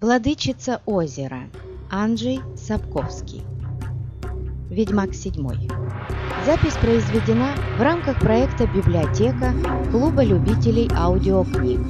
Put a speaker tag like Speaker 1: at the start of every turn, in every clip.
Speaker 1: Владычица озера. Анджей Сапковский. Ведьмак седьмой. Запись произведена в рамках проекта «Библиотека» Клуба любителей аудиокниг.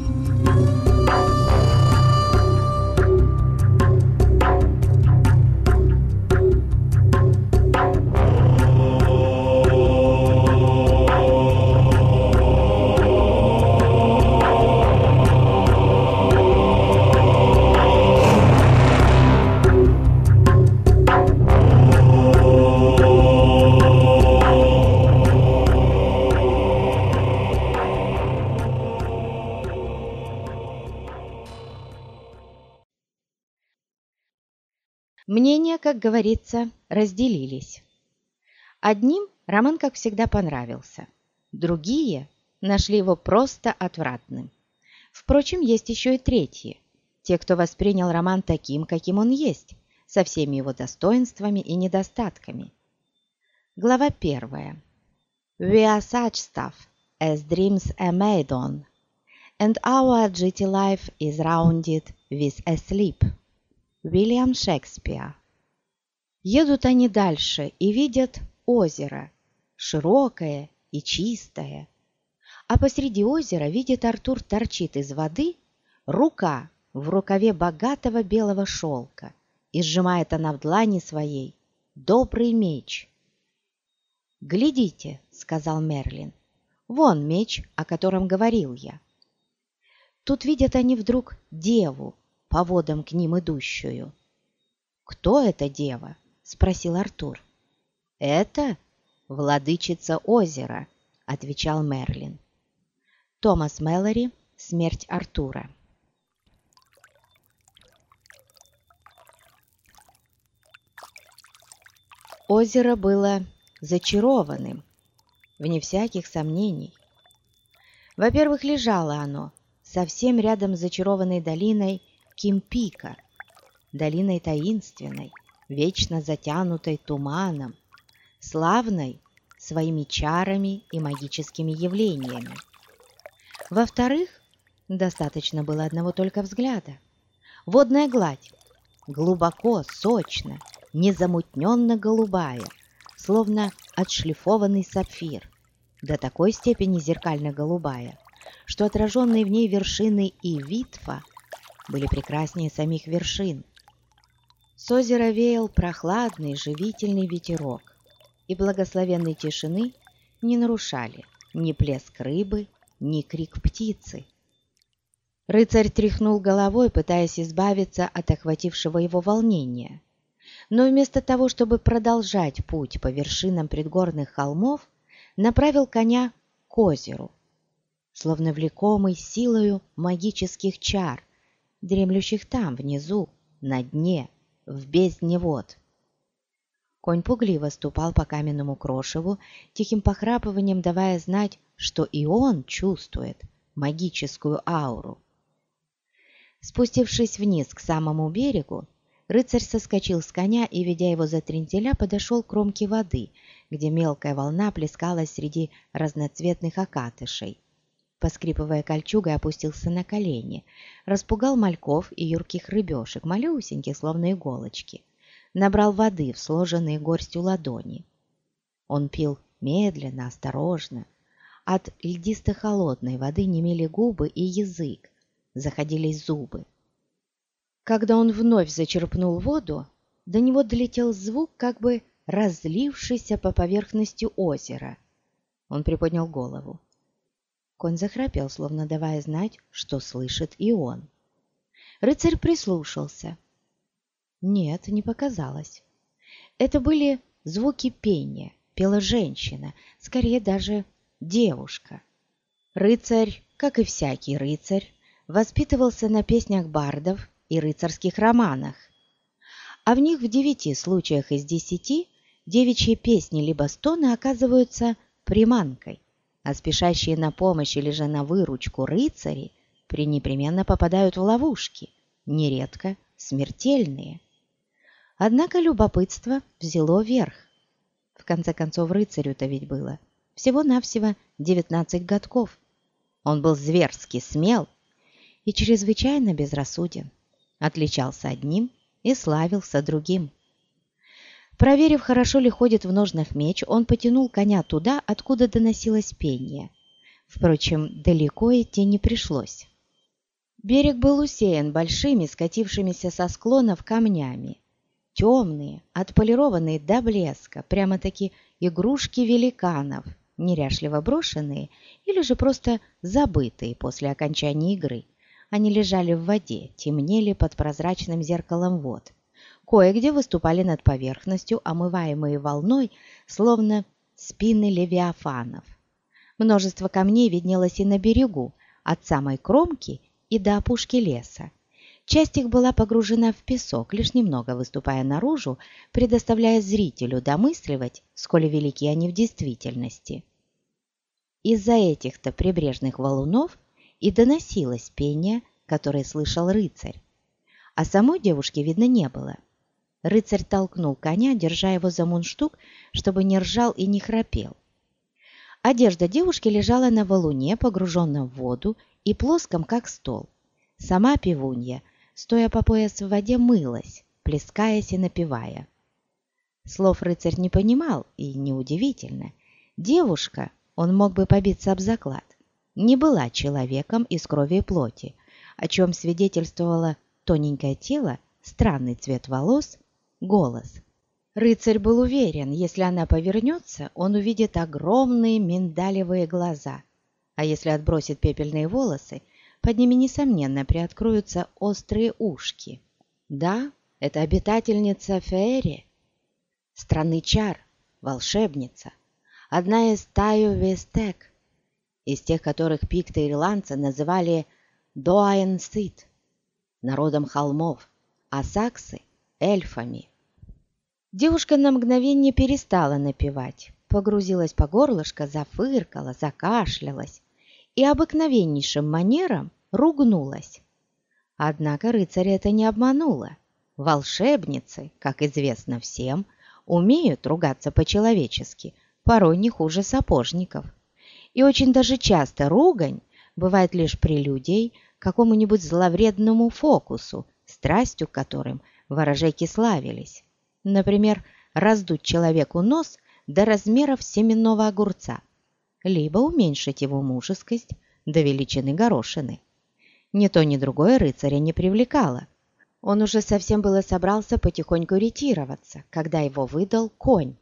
Speaker 1: Говорится, разделились. Одним роман, как всегда, понравился. Другие нашли его просто отвратным. Впрочем, есть еще и третьи. Те, кто воспринял роман таким, каким он есть, со всеми его достоинствами и недостатками. Глава первая. We are such stuff as dreams are made on, and our GT life is rounded with a sleep. Уильям Шекспир. Едут они дальше и видят озеро, широкое и чистое. А посреди озера, видит Артур, торчит из воды рука в рукаве богатого белого шелка, и сжимает она в длани своей добрый меч. «Глядите», — сказал Мерлин, — «вон меч, о котором говорил я». Тут видят они вдруг деву, по водам к ним идущую. «Кто эта дева?» — спросил Артур. «Это владычица озера», — отвечал Мерлин. Томас Мэлори «Смерть Артура». Озеро было зачарованным, вне всяких сомнений. Во-первых, лежало оно совсем рядом с зачарованной долиной Кимпика, долиной таинственной, вечно затянутой туманом, славной своими чарами и магическими явлениями. Во-вторых, достаточно было одного только взгляда. Водная гладь, глубоко, сочно, незамутненно голубая, словно отшлифованный сапфир, до такой степени зеркально-голубая, что отраженные в ней вершины и витфа были прекраснее самих вершин. С озера веял прохладный живительный ветерок, и благословенной тишины не нарушали ни плеск рыбы, ни крик птицы. Рыцарь тряхнул головой, пытаясь избавиться от охватившего его волнения. Но вместо того, чтобы продолжать путь по вершинам предгорных холмов, направил коня к озеру, словно влекомый силою магических чар, дремлющих там, внизу, на дне, в бездне вод. Конь пугливо ступал по каменному крошеву, тихим похрапыванием давая знать, что и он чувствует магическую ауру. Спустившись вниз к самому берегу, рыцарь соскочил с коня и, ведя его за трентеля, подошел к кромке воды, где мелкая волна плескалась среди разноцветных окатышей поскрипывая кольчугой, опустился на колени, распугал мальков и юрких рыбешек, малюсеньких, словно иголочки, набрал воды в сложенные горстью ладони. Он пил медленно, осторожно. От льдисто-холодной воды немели губы и язык, заходились зубы. Когда он вновь зачерпнул воду, до него долетел звук, как бы разлившийся по поверхности озера. Он приподнял голову. Конь захрапел, словно давая знать, что слышит и он. Рыцарь прислушался. Нет, не показалось. Это были звуки пения, пела женщина, скорее даже девушка. Рыцарь, как и всякий рыцарь, воспитывался на песнях бардов и рыцарских романах. А в них в девяти случаях из десяти девичьи песни либо стоны оказываются приманкой а спешащие на помощь или же на выручку рыцари пренепременно попадают в ловушки, нередко смертельные. Однако любопытство взяло верх. В конце концов, рыцарю-то ведь было всего-навсего 19 годков. Он был зверски смел и чрезвычайно безрассуден. отличался одним и славился другим. Проверив, хорошо ли ходит в ножнах меч, он потянул коня туда, откуда доносилось пение. Впрочем, далеко идти не пришлось. Берег был усеян большими, скатившимися со склонов камнями. Темные, отполированные до блеска, прямо-таки игрушки великанов, неряшливо брошенные или же просто забытые после окончания игры. Они лежали в воде, темнели под прозрачным зеркалом вод. Кое-где выступали над поверхностью, омываемые волной, словно спины левиафанов. Множество камней виднелось и на берегу, от самой кромки и до опушки леса. Часть их была погружена в песок, лишь немного выступая наружу, предоставляя зрителю домысливать, сколь велики они в действительности. Из-за этих-то прибрежных валунов и доносилось пение, которое слышал рыцарь. А самой девушки видно не было. Рыцарь толкнул коня, держа его за мундштук, чтобы не ржал и не храпел. Одежда девушки лежала на валуне, погруженном в воду и плоском, как стол. Сама пивунья, стоя по пояс в воде, мылась, плескаясь и напевая. Слов рыцарь не понимал, и неудивительно. Девушка, он мог бы побиться об заклад, не была человеком из крови и плоти, о чем свидетельствовало тоненькое тело, странный цвет волос, голос. Рыцарь был уверен, если она повернется, он увидит огромные миндалевые глаза, а если отбросит пепельные волосы, под ними, несомненно, приоткроются острые ушки. Да, это обитательница Феери, страны чар, волшебница, одна из Таю Вестек, из тех, которых пикты-ирландцы называли Доаен-Сит, народом холмов, а саксы – эльфами. Девушка на мгновение перестала напевать, погрузилась по горлышко, зафыркала, закашлялась и обыкновеннейшим манером ругнулась. Однако рыцаря это не обмануло. Волшебницы, как известно всем, умеют ругаться по-человечески, порой не хуже сапожников. И очень даже часто ругань бывает лишь прелюдией к какому-нибудь зловредному фокусу, страстью которым ворожейки славились. Например, раздуть человеку нос до размеров семенного огурца, либо уменьшить его мужескость до величины горошины. Ни то, ни другое рыцаря не привлекало. Он уже совсем было собрался потихоньку ретироваться, когда его выдал конь.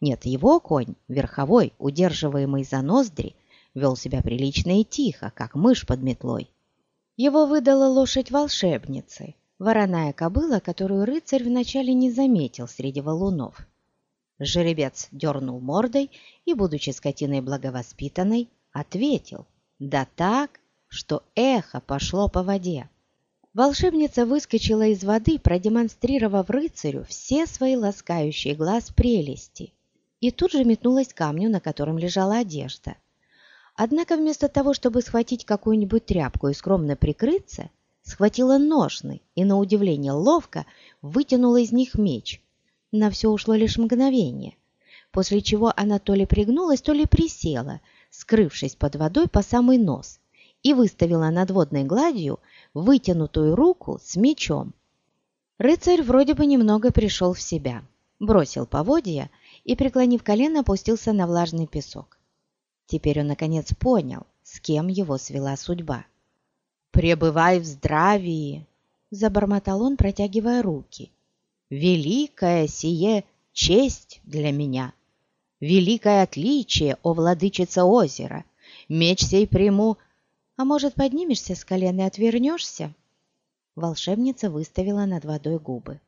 Speaker 1: Нет, его конь, верховой, удерживаемый за ноздри, вел себя прилично и тихо, как мышь под метлой. Его выдала лошадь волшебницы, вороная кобыла, которую рыцарь вначале не заметил среди валунов. Жеребец дернул мордой и, будучи скотиной благовоспитанной, ответил, да так, что эхо пошло по воде. Волшебница выскочила из воды, продемонстрировав рыцарю все свои ласкающие глаз прелести, и тут же метнулась к камню, на котором лежала одежда. Однако вместо того, чтобы схватить какую-нибудь тряпку и скромно прикрыться, схватила ножны и, на удивление ловко, вытянула из них меч. На все ушло лишь мгновение, после чего она то ли пригнулась, то ли присела, скрывшись под водой по самый нос, и выставила над водной гладью вытянутую руку с мечом. Рыцарь вроде бы немного пришел в себя, бросил поводья и, преклонив колено, опустился на влажный песок. Теперь он, наконец, понял, с кем его свела судьба. «Пребывай в здравии!» – забормотал он, протягивая руки. «Великая сие честь для меня! Великое отличие, о владычица озера! Меч сей приму, а может, поднимешься с колена и отвернешься?» Волшебница выставила над водой губы.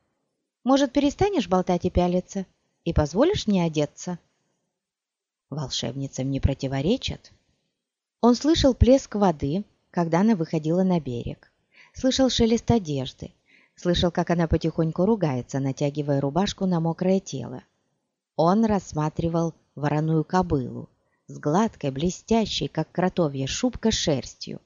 Speaker 1: «Может, перестанешь болтать и пялиться и позволишь мне одеться?» Волшебницам не противоречат. Он слышал плеск воды, когда она выходила на берег. Слышал шелест одежды, слышал, как она потихоньку ругается, натягивая рубашку на мокрое тело. Он рассматривал вороную кобылу с гладкой, блестящей, как кротовья шубка, шерстью.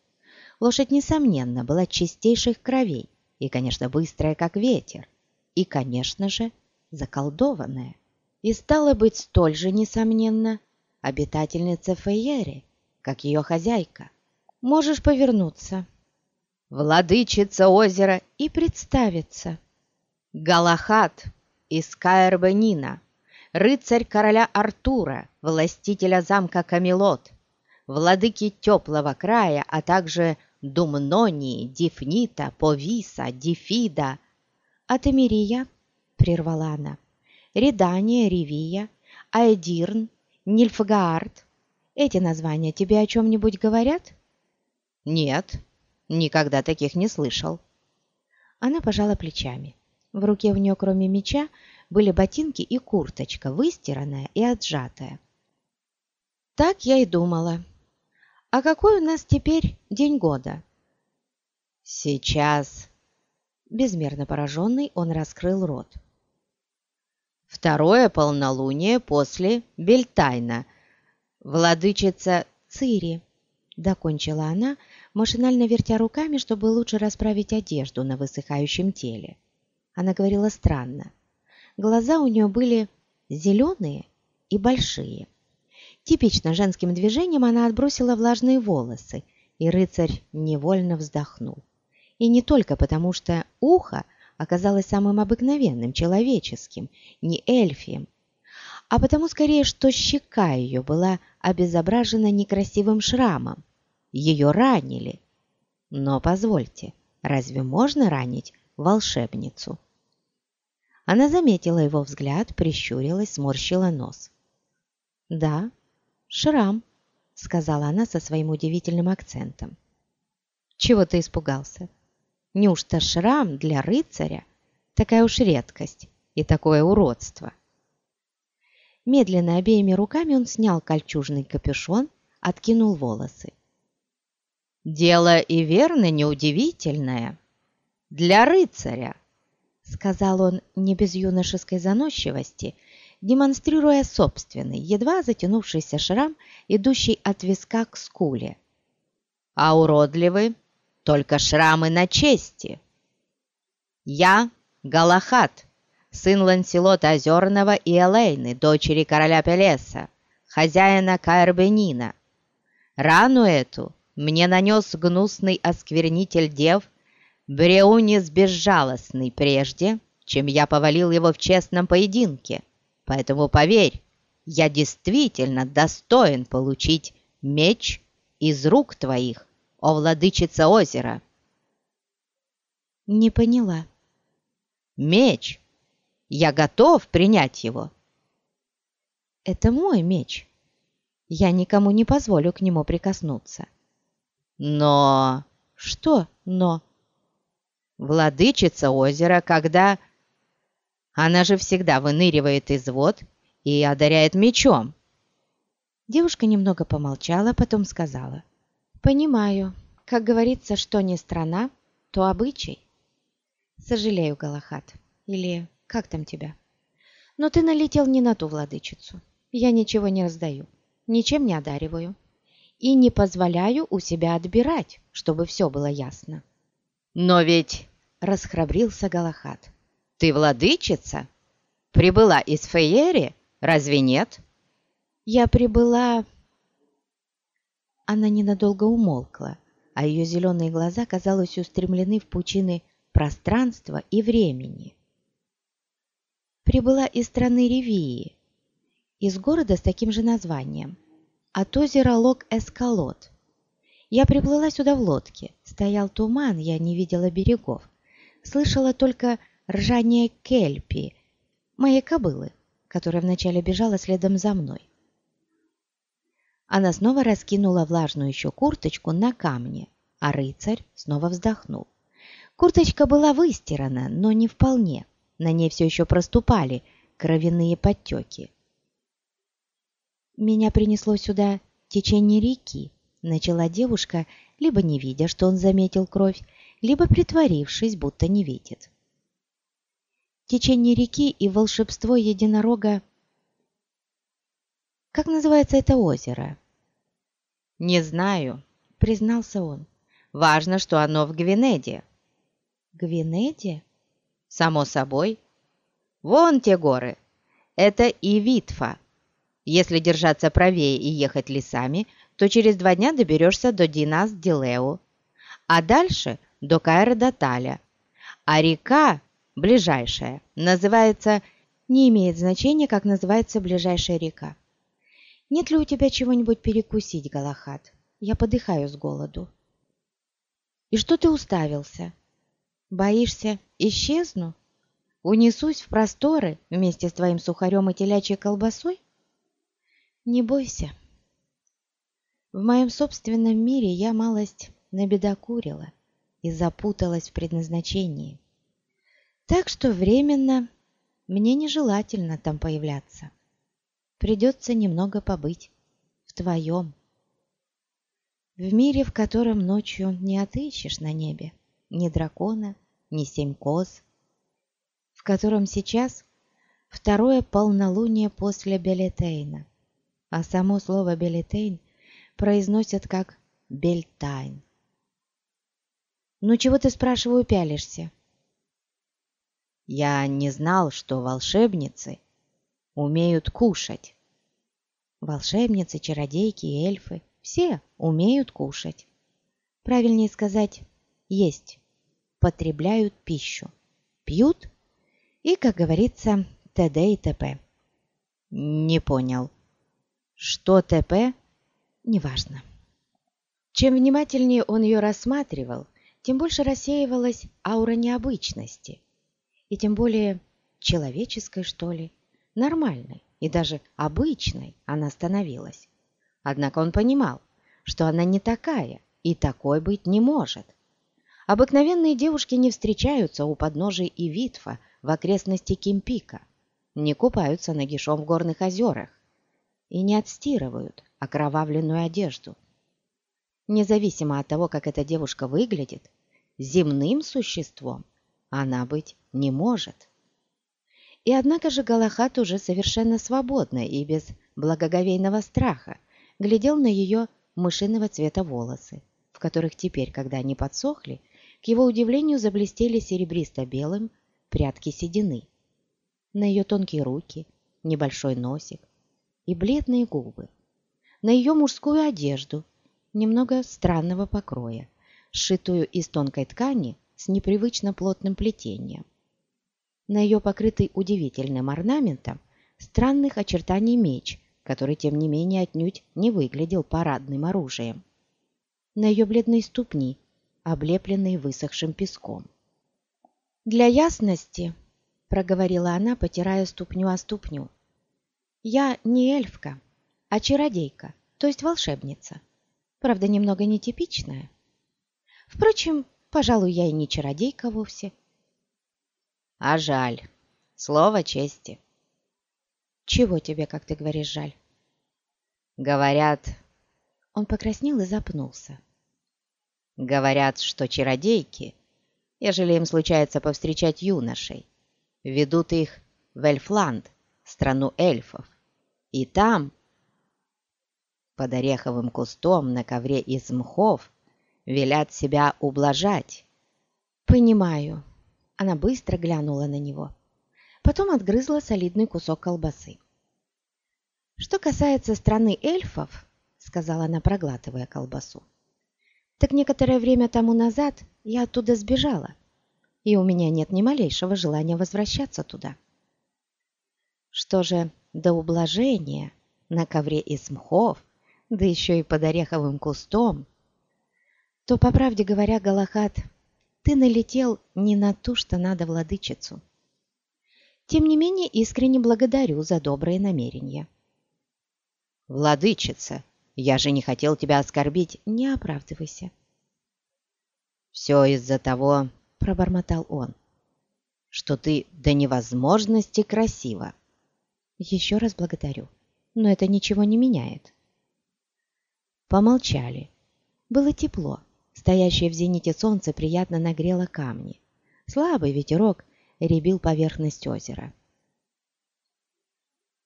Speaker 1: Лошадь, несомненно, была чистейших кровей и, конечно, быстрая, как ветер, и, конечно же, заколдованная. И стало быть столь же, несомненно, обитательница Фейери, как ее хозяйка. «Можешь повернуться». владычица озера, и представиться. Галахат из Каэрбенина, рыцарь короля Артура, властителя замка Камелот, владыки теплого края, а также Думнонии, Дифнита, Повиса, Дифида. Атамирия, прервала она, Редания, Ривия, Аэдирн, Нильфгаард. Эти названия тебе о чем-нибудь говорят? Нет, никогда таких не слышал. Она пожала плечами. В руке у нее, кроме меча, были ботинки и курточка, выстиранная и отжатая. Так я и думала. А какой у нас теперь день года? Сейчас. Безмерно пораженный, он раскрыл рот. Второе полнолуние после Бельтайна. Владычица Цири. Докончила она, машинально вертя руками, чтобы лучше расправить одежду на высыхающем теле. Она говорила странно. Глаза у нее были зеленые и большие. Типично женским движением она отбросила влажные волосы, и рыцарь невольно вздохнул. И не только потому, что ухо оказалось самым обыкновенным, человеческим, не эльфием, а потому скорее, что щека ее была обезображена некрасивым шрамом. Ее ранили. Но позвольте, разве можно ранить волшебницу? Она заметила его взгляд, прищурилась, сморщила нос. «Да, шрам», — сказала она со своим удивительным акцентом. «Чего ты испугался? Неужто шрам для рыцаря такая уж редкость и такое уродство?» Медленно обеими руками он снял кольчужный капюшон, откинул волосы. «Дело и верно неудивительное. Для рыцаря», — сказал он не без юношеской заносчивости, — демонстрируя собственный, едва затянувшийся шрам, идущий от виска к скуле. «А уродливы только шрамы на чести!» «Я Галахат, сын Ланселота Озерного и Элейны, дочери короля Пелеса, хозяина Каэрбенина. Рану эту мне нанес гнусный осквернитель дев Бреунис Безжалостный прежде, чем я повалил его в честном поединке. Поэтому поверь, я действительно достоин получить меч из рук твоих, о владычица озера. Не поняла. Меч. Я готов принять его. Это мой меч. Я никому не позволю к нему прикоснуться. Но... Что «но»? Владычица озера, когда она же всегда выныривает из вод и одаряет мечом. Девушка немного помолчала, потом сказала. «Понимаю. Как говорится, что не страна, то обычай. Сожалею, Галахат. Или как там тебя? Но ты налетел не на ту владычицу. Я ничего не раздаю, ничем не одариваю. И не позволяю у себя отбирать, чтобы все было ясно». «Но ведь...» — расхрабрился Галахат. Ты владычица? Прибыла из Фейери? Разве нет?» «Я прибыла...» Она ненадолго умолкла, а ее зеленые глаза, казалось, устремлены в пучины пространства и времени. Прибыла из страны Ревии, из города с таким же названием, от озера Лок-Эскалот. Я приплыла сюда в лодке, стоял туман, я не видела берегов, слышала только ржание кельпи, моей кобылы, которая вначале бежала следом за мной. Она снова раскинула влажную еще курточку на камне, а рыцарь снова вздохнул. Курточка была выстирана, но не вполне. На ней все еще проступали кровяные подтеки. «Меня принесло сюда течение реки», — начала девушка, либо не видя, что он заметил кровь, либо притворившись, будто не видит течение реки и волшебство единорога. Как называется это озеро? Не знаю, признался он. Важно, что оно в Гвинеде. Гвинеде? Само собой. Вон те горы. Это и Витфа. Если держаться правее и ехать лесами, то через два дня доберешься до Динас-Дилео. А дальше до Каэра-Даталя, а река, ближайшая, называется... Не имеет значения, как называется ближайшая река. Нет ли у тебя чего-нибудь перекусить, Галахат? Я подыхаю с голоду. И что ты уставился? Боишься, исчезну? Унесусь в просторы вместе с твоим сухарем и телячьей колбасой? Не бойся. В моем собственном мире я малость набедокурила и запуталась в предназначении. Так что временно мне нежелательно там появляться. Придется немного побыть в твоем. В мире, в котором ночью не отыщешь на небе ни дракона, ни семь коз, в котором сейчас второе полнолуние после Белетейна, а само слово Белетейн произносят как Бельтайн. «Ну чего ты, спрашиваю, пялишься?» «Я не знал, что волшебницы умеют кушать». Волшебницы, чародейки эльфы все умеют кушать. Правильнее сказать «есть», потребляют пищу, пьют и, как говорится, т.д. и т.п. Не понял. Что т.п.? Неважно. Чем внимательнее он ее рассматривал, тем больше рассеивалась аура необычности. И тем более человеческой, что ли, нормальной и даже обычной она становилась. Однако он понимал, что она не такая и такой быть не может. Обыкновенные девушки не встречаются у подножия и Витфа в окрестности Кимпика, не купаются нагишом в горных озерах и не отстирывают окровавленную одежду. Независимо от того, как эта девушка выглядит, земным существом она быть не может. И однако же Галахат уже совершенно свободно и без благоговейного страха глядел на ее мышиного цвета волосы, в которых теперь, когда они подсохли, к его удивлению заблестели серебристо-белым прядки седины. На ее тонкие руки, небольшой носик и бледные губы. На ее мужскую одежду, немного странного покроя, сшитую из тонкой ткани с непривычно плотным плетением. На ее покрытый удивительным орнаментом странных очертаний меч, который, тем не менее, отнюдь не выглядел парадным оружием. На ее бледные ступни, облепленные высохшим песком. «Для ясности», — проговорила она, потирая ступню о ступню, — «я не эльфка, а чародейка, то есть волшебница. Правда, немного нетипичная. Впрочем, пожалуй, я и не чародейка вовсе». «А жаль. Слово чести». «Чего тебе, как ты говоришь, жаль?» «Говорят...» Он покраснел и запнулся. «Говорят, что чародейки ежели им случается повстречать юношей. Ведут их в Эльфланд, страну эльфов. И там, под ореховым кустом на ковре из мхов, велят себя ублажать. «Понимаю». Она быстро глянула на него. Потом отгрызла солидный кусок колбасы. «Что касается страны эльфов», — сказала она, проглатывая колбасу, так некоторое время тому назад я оттуда сбежала, и у меня нет ни малейшего желания возвращаться туда. Что же до ублажения на ковре из мхов, да еще и под ореховым кустом, то, по правде говоря, Галахат, ты налетел не на ту, что надо владычицу. Тем не менее, искренне благодарю за добрые намерения. «Владычица, я же не хотел тебя оскорбить, не оправдывайся». «Все из-за того, — пробормотал он, — что ты до невозможности красива». «Еще раз благодарю, но это ничего не меняет». Помолчали. Было тепло. Стоящее в зените солнце приятно нагрело камни. Слабый ветерок ребил поверхность озера.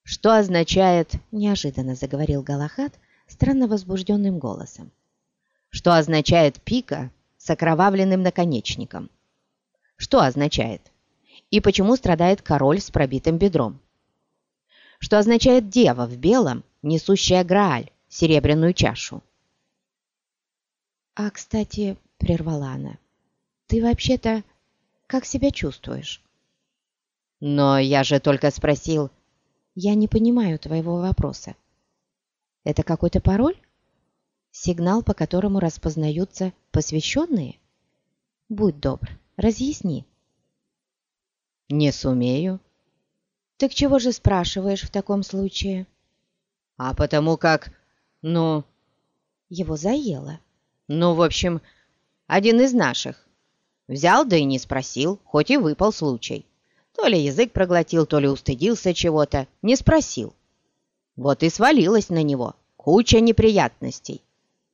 Speaker 1: «Что означает...» – неожиданно заговорил Галахат странно возбужденным голосом. «Что означает пика с окровавленным наконечником? Что означает? И почему страдает король с пробитым бедром? Что означает дева в белом, несущая Грааль, серебряную чашу?» «А, кстати, — прервала она, Ты вообще-то как себя чувствуешь?
Speaker 2: Но я же только спросил.
Speaker 1: Я не понимаю твоего вопроса. Это какой-то пароль? Сигнал, по которому распознаются посвященные? Будь добр, разъясни.
Speaker 2: Не сумею.
Speaker 1: Так чего же спрашиваешь в таком случае?
Speaker 2: А потому как, ну...
Speaker 1: Его заело.
Speaker 2: Ну, в общем, один из наших. Взял, да и не спросил, хоть и выпал случай. То ли язык проглотил, то ли устыдился чего-то, не спросил. Вот и свалилась на него куча неприятностей.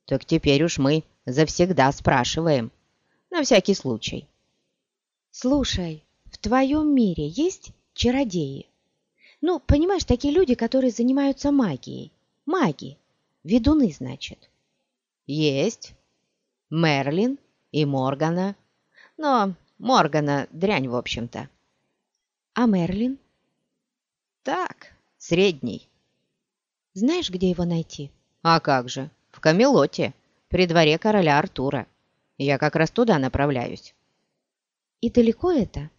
Speaker 2: Так теперь уж мы завсегда спрашиваем, на всякий случай.
Speaker 1: Слушай, в твоем мире есть чародеи? Ну, понимаешь, такие люди, которые занимаются магией. Маги. Ведуны, значит.
Speaker 2: Есть. Мерлин и Моргана. Но Моргана дрянь, в общем-то.
Speaker 1: А Мерлин?
Speaker 2: Так, средний.
Speaker 1: Знаешь, где его найти?
Speaker 2: А как же, в Камелоте, при дворе короля Артура. Я как раз туда направляюсь.
Speaker 1: И далеко это?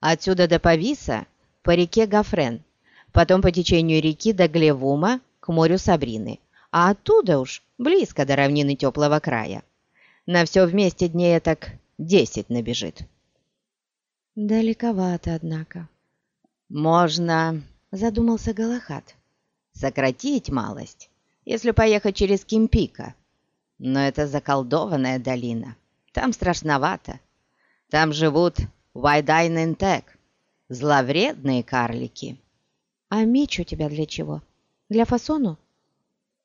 Speaker 2: Отсюда до Пависа, по реке Гафрен, потом по течению реки до Глевума, к морю Сабрины, а оттуда уж близко до равнины теплого края. На все вместе дней так десять набежит.
Speaker 1: Далековато, однако.
Speaker 2: Можно,
Speaker 1: задумался Галахат,
Speaker 2: сократить малость, если поехать через Кимпика. Но это заколдованная долина. Там страшновато. Там живут Вайдайнентек, зловредные карлики.
Speaker 1: А меч у тебя для чего? Для фасону?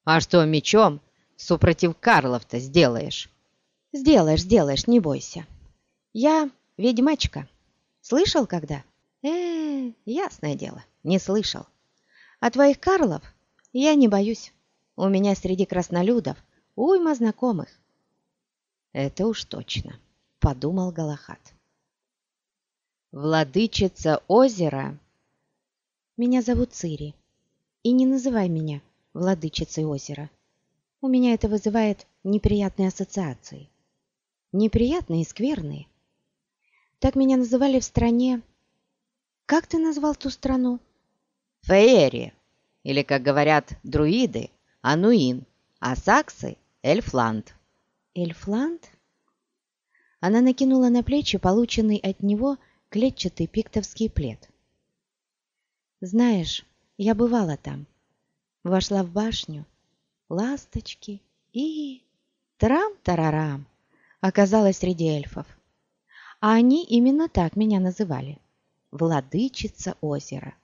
Speaker 2: А что мечом супротив Карлов-то сделаешь?
Speaker 1: Сделаешь, сделаешь, не бойся. Я ведьмачка. Слышал когда? Э, ясное дело, не слышал. А твоих Карлов я не боюсь. У меня среди краснолюдов уйма знакомых.
Speaker 2: Это уж точно, подумал Галахат. Владычица озера.
Speaker 1: Меня зовут Цири. И не называй меня владычицей озера. У меня это вызывает неприятные ассоциации. Неприятные и скверные. Так меня называли в стране... Как ты назвал ту страну?
Speaker 2: Феерия, или, как говорят друиды, Ануин, а саксы — Эльфланд.
Speaker 1: Эльфланд? Она накинула на плечи полученный от него клетчатый пиктовский плед. Знаешь, я бывала там. Вошла в башню, ласточки и... Трам-тарарам! Оказалась среди эльфов. А они именно так меня называли. Владычица озера.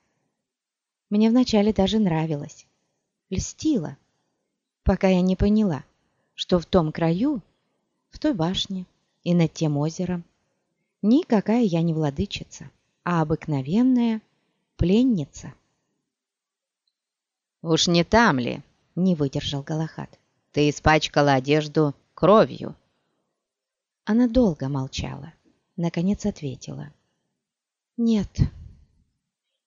Speaker 1: Мне вначале даже нравилось. Льстила. Пока я не поняла, что в том краю, в той башне и над тем озером никакая я не владычица, а обыкновенная пленница.
Speaker 2: «Уж не там ли?» — не выдержал Галахат. «Ты испачкала одежду кровью».
Speaker 1: Она долго молчала, наконец ответила. «Нет».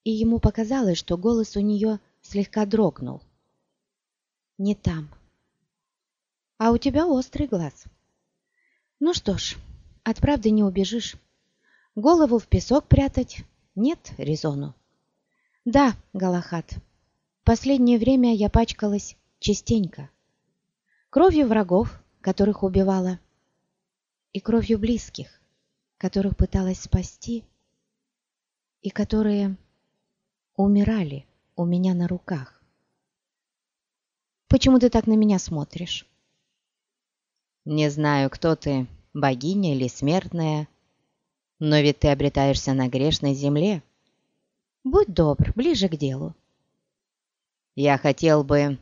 Speaker 1: И ему показалось, что голос у нее слегка дрогнул. «Не там. А у тебя острый глаз. Ну что ж, от правды не убежишь. Голову в песок прятать нет резону. Да, Галахат, Последнее время я пачкалась частенько. Кровью врагов, которых убивала, и кровью близких, которых пыталась спасти, и которые умирали у меня на руках. Почему ты так на меня смотришь?
Speaker 2: Не знаю, кто ты, богиня или смертная, но ведь ты обретаешься на грешной земле.
Speaker 1: Будь добр, ближе к делу.
Speaker 2: Я хотел бы...»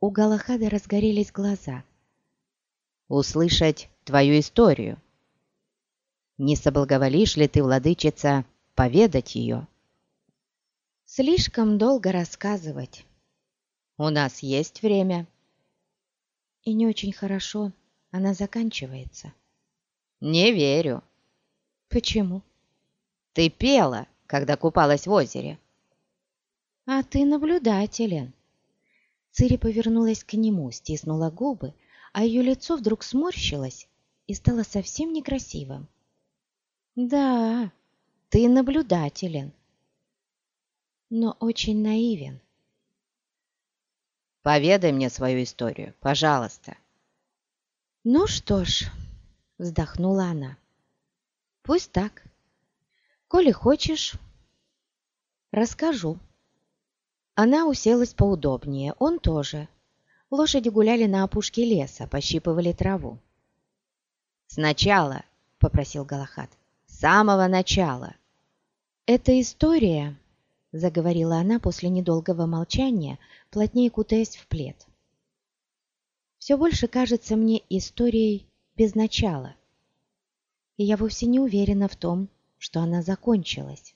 Speaker 1: У Галахада разгорелись глаза.
Speaker 2: «Услышать твою историю. Не соблаговолишь ли ты, владычица, поведать ее?»
Speaker 1: «Слишком долго рассказывать.
Speaker 2: У нас есть время».
Speaker 1: «И не очень хорошо. Она заканчивается».
Speaker 2: «Не верю».
Speaker 1: «Почему?»
Speaker 2: «Ты пела, когда купалась в озере».
Speaker 1: «А ты наблюдателен!» Цири повернулась к нему, стиснула губы, а ее лицо вдруг сморщилось и стало совсем некрасивым. Да, ты наблюдателен, но очень наивен.
Speaker 2: Поведай мне свою историю, пожалуйста.
Speaker 1: Ну что ж, вздохнула она. Пусть так. Коли хочешь, расскажу. Она уселась поудобнее, он тоже. Лошади гуляли на опушке леса, пощипывали траву.
Speaker 2: «Сначала», — попросил Галахат, — «с самого начала».
Speaker 1: «Эта история», — заговорила она после недолгого молчания, плотнее кутаясь в плед. «Все больше кажется мне историей без начала, и я вовсе не уверена в том, что она закончилась.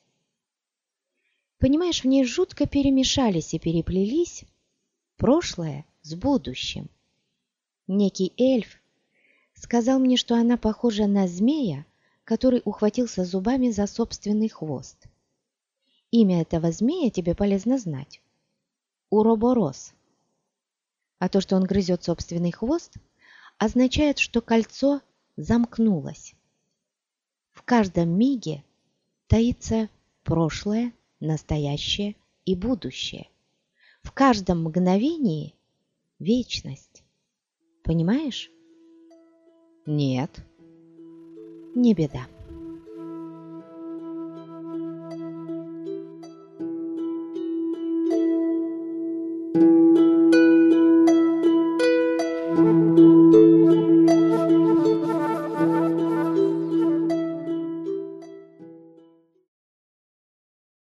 Speaker 1: Понимаешь, в ней жутко перемешались и переплелись прошлое с будущим. Некий эльф сказал мне, что она похожа на змея, который ухватился зубами за собственный хвост. Имя этого змея тебе полезно знать. Уроборос. А то, что он грызет собственный хвост, означает, что кольцо замкнулось. В каждом миге таится прошлое, настоящее и будущее. В каждом мгновении вечность. Понимаешь?
Speaker 2: Нет.
Speaker 1: Не беда.